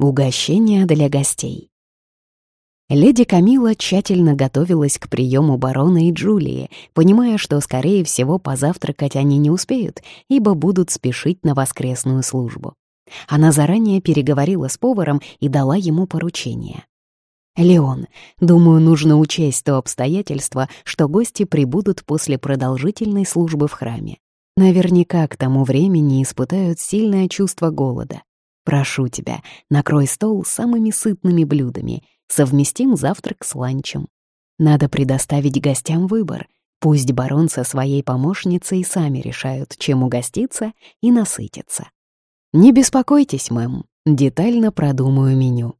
Угощение для гостей. Леди Камила тщательно готовилась к приему барона и Джулии, понимая, что, скорее всего, позавтракать они не успеют, ибо будут спешить на воскресную службу. Она заранее переговорила с поваром и дала ему поручение. «Леон, думаю, нужно учесть то обстоятельство, что гости прибудут после продолжительной службы в храме. Наверняка к тому времени испытают сильное чувство голода. Прошу тебя, накрой стол самыми сытными блюдами, совместим завтрак с ланчем. Надо предоставить гостям выбор. Пусть барон со своей помощницей сами решают, чем угоститься и насытиться. Не беспокойтесь, мэм, детально продумаю меню.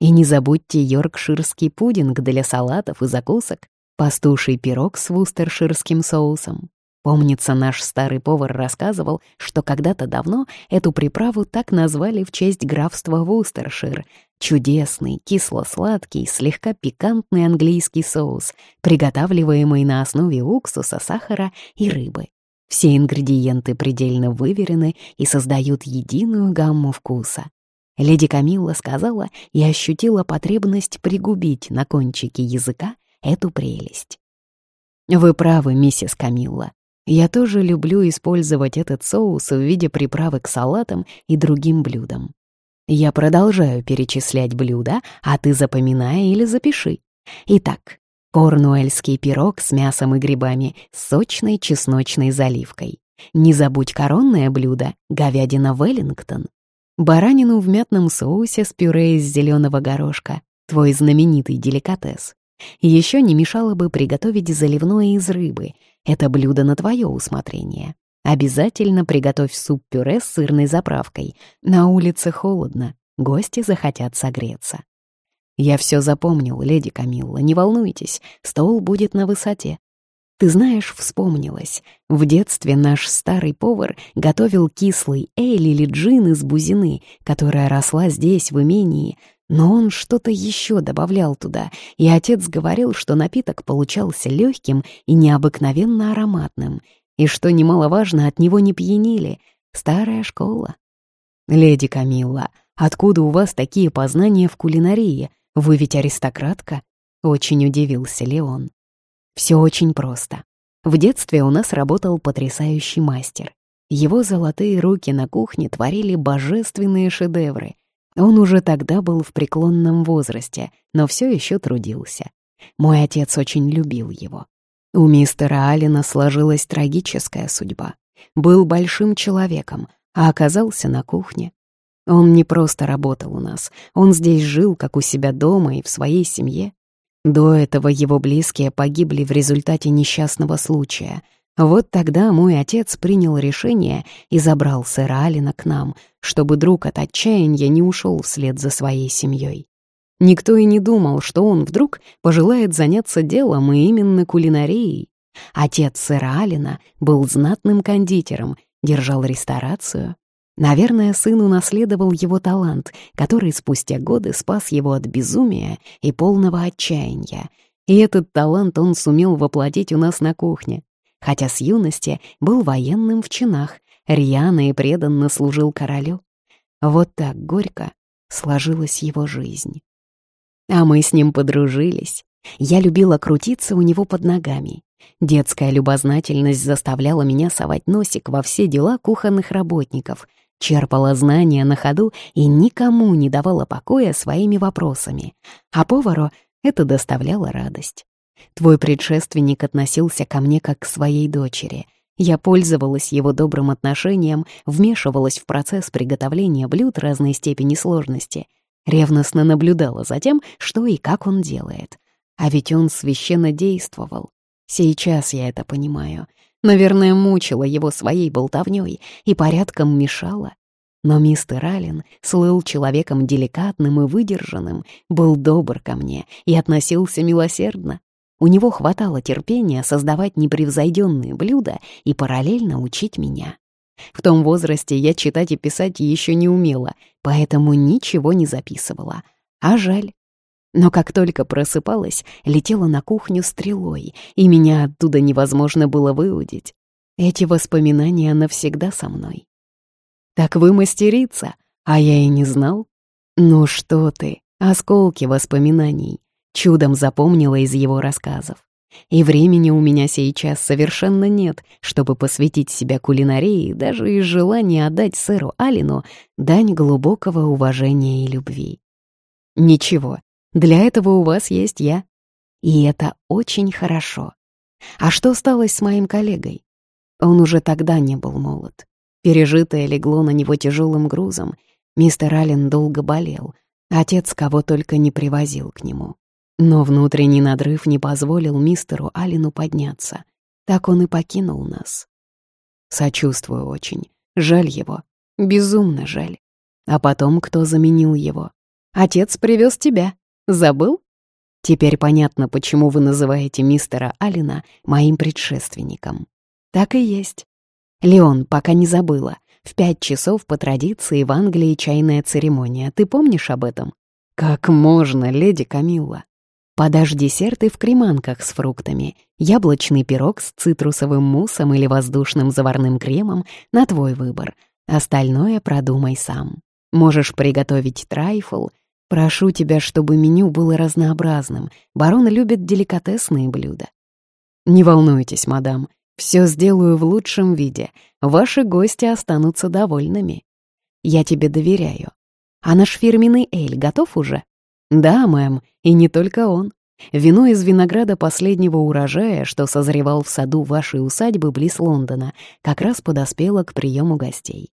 И не забудьте йоркширский пудинг для салатов и закусок, пастуший пирог с вустерширским соусом. Помнится, наш старый повар рассказывал, что когда-то давно эту приправу так назвали в честь графства Вустершир. Чудесный, кисло-сладкий, слегка пикантный английский соус, приготавливаемый на основе уксуса, сахара и рыбы. Все ингредиенты предельно выверены и создают единую гамму вкуса. Леди Камилла сказала и ощутила потребность пригубить на кончике языка эту прелесть. «Вы правы, миссис Камилла. Я тоже люблю использовать этот соус в виде приправы к салатам и другим блюдам. Я продолжаю перечислять блюда, а ты запоминай или запиши. Итак, корнуэльский пирог с мясом и грибами с сочной чесночной заливкой. Не забудь коронное блюдо — говядина Веллингтон. Баранину в мятном соусе с пюре из зеленого горошка, твой знаменитый деликатес. Еще не мешало бы приготовить заливное из рыбы. Это блюдо на твое усмотрение. Обязательно приготовь суп-пюре с сырной заправкой. На улице холодно, гости захотят согреться. Я все запомнил, леди Камилла, не волнуйтесь, стол будет на высоте. Ты знаешь, вспомнилось. В детстве наш старый повар готовил кислый эль или джин из бузины, которая росла здесь, в имении, но он что-то еще добавлял туда, и отец говорил, что напиток получался легким и необыкновенно ароматным, и, что немаловажно, от него не пьянили. Старая школа. «Леди Камилла, откуда у вас такие познания в кулинарии? Вы ведь аристократка?» — очень удивился Леон. Все очень просто. В детстве у нас работал потрясающий мастер. Его золотые руки на кухне творили божественные шедевры. Он уже тогда был в преклонном возрасте, но все еще трудился. Мой отец очень любил его. У мистера Алина сложилась трагическая судьба. Был большим человеком, а оказался на кухне. Он не просто работал у нас, он здесь жил, как у себя дома и в своей семье. До этого его близкие погибли в результате несчастного случая. Вот тогда мой отец принял решение и забрал сэра Алина к нам, чтобы друг от отчаяния не ушел вслед за своей семьей. Никто и не думал, что он вдруг пожелает заняться делом и именно кулинарией. Отец сэра Алина был знатным кондитером, держал ресторацию, Наверное, сын унаследовал его талант, который спустя годы спас его от безумия и полного отчаяния. И этот талант он сумел воплотить у нас на кухне. Хотя с юности был военным в чинах, рьяно и преданно служил королю. Вот так горько сложилась его жизнь. А мы с ним подружились. Я любила крутиться у него под ногами. Детская любознательность заставляла меня совать носик во все дела кухонных работников — черпала знания на ходу и никому не давала покоя своими вопросами, а повару это доставляло радость. Твой предшественник относился ко мне как к своей дочери. Я пользовалась его добрым отношением, вмешивалась в процесс приготовления блюд разной степени сложности, ревностно наблюдала за тем, что и как он делает. А ведь он священно действовал. Сейчас я это понимаю. Наверное, мучила его своей болтовнёй и порядком мешала. Но мистер Аллен слыл человеком деликатным и выдержанным, был добр ко мне и относился милосердно. У него хватало терпения создавать непревзойденные блюда и параллельно учить меня. В том возрасте я читать и писать еще не умела, поэтому ничего не записывала. А жаль. Но как только просыпалась, летела на кухню стрелой, и меня оттуда невозможно было выудить. Эти воспоминания навсегда со мной. «Так вы мастерица, а я и не знал». Ну что ты, осколки воспоминаний. Чудом запомнила из его рассказов. И времени у меня сейчас совершенно нет, чтобы посвятить себя кулинарии, даже из желания отдать сэру Алину дань глубокого уважения и любви. Ничего, для этого у вас есть я. И это очень хорошо. А что стало с моим коллегой? Он уже тогда не был молод. Пережитое легло на него тяжелым грузом. Мистер Аллен долго болел. Отец кого только не привозил к нему. Но внутренний надрыв не позволил мистеру Алину подняться. Так он и покинул нас. Сочувствую очень. Жаль его. Безумно жаль. А потом кто заменил его? Отец привез тебя. Забыл? Теперь понятно, почему вы называете мистера Алина моим предшественником. Так и есть. Леон, пока не забыла. В пять часов по традиции в Англии чайная церемония. Ты помнишь об этом? Как можно, леди Камилла? Подашь десерты в креманках с фруктами, яблочный пирог с цитрусовым муссом или воздушным заварным кремом на твой выбор. Остальное продумай сам. Можешь приготовить трайфл. Прошу тебя, чтобы меню было разнообразным. Барон любит деликатесные блюда. Не волнуйтесь, мадам, все сделаю в лучшем виде. Ваши гости останутся довольными. Я тебе доверяю. А наш фирменный эль готов уже? Да, мэм, и не только он. Вино из винограда последнего урожая, что созревал в саду вашей усадьбы близ Лондона, как раз подоспело к приему гостей.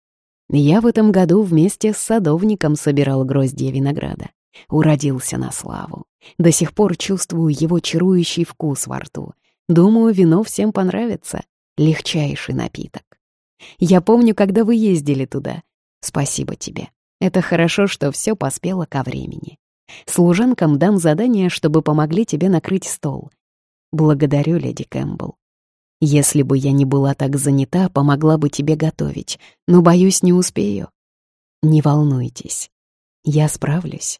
Я в этом году вместе с садовником собирал гроздья винограда. Уродился на славу. До сих пор чувствую его чарующий вкус во рту. Думаю, вино всем понравится. Легчайший напиток. Я помню, когда вы ездили туда. Спасибо тебе. Это хорошо, что все поспело ко времени. Служанкам дам задание, чтобы помогли тебе накрыть стол. Благодарю, леди Кэмпбелл. Если бы я не была так занята, помогла бы тебе готовить, но, боюсь, не успею. Не волнуйтесь. Я справлюсь.